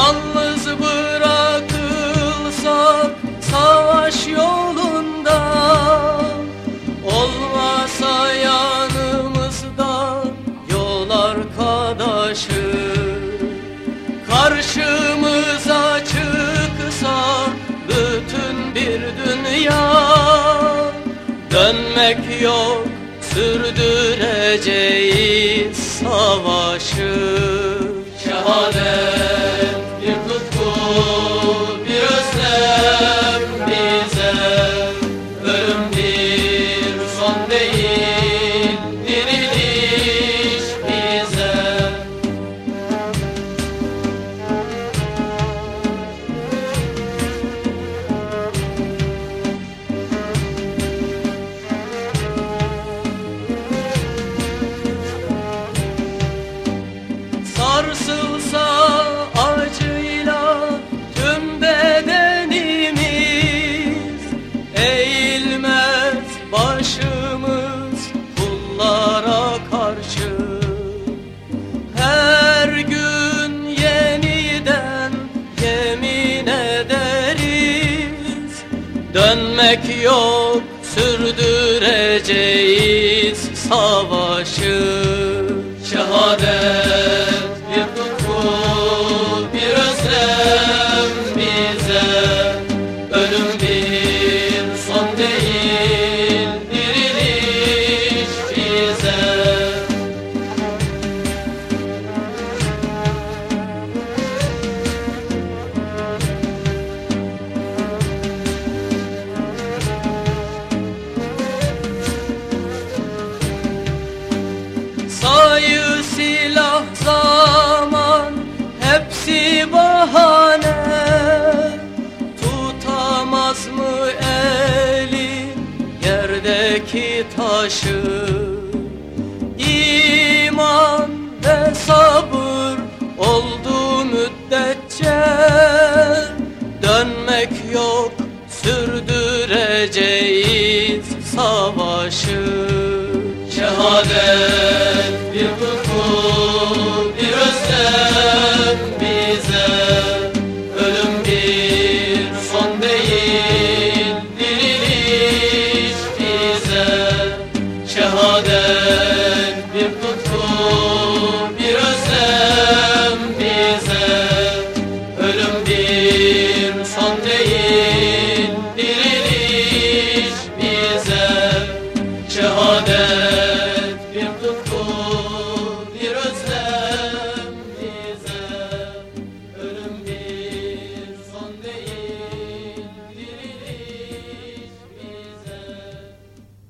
Yalnız bırakılsam savaş yolunda Olmasa yanımızda yol arkadaşı. Karşımıza çıksa bütün bir dünya Dönmek yok sürdüreceğiz savaşı. Dönmek yok sürdüreceğiz savaş içindeki taşı iman ve sabır oldu müddetçe. Dönmek yok sürdüreceğiz savaşı. Şehadet bir tutum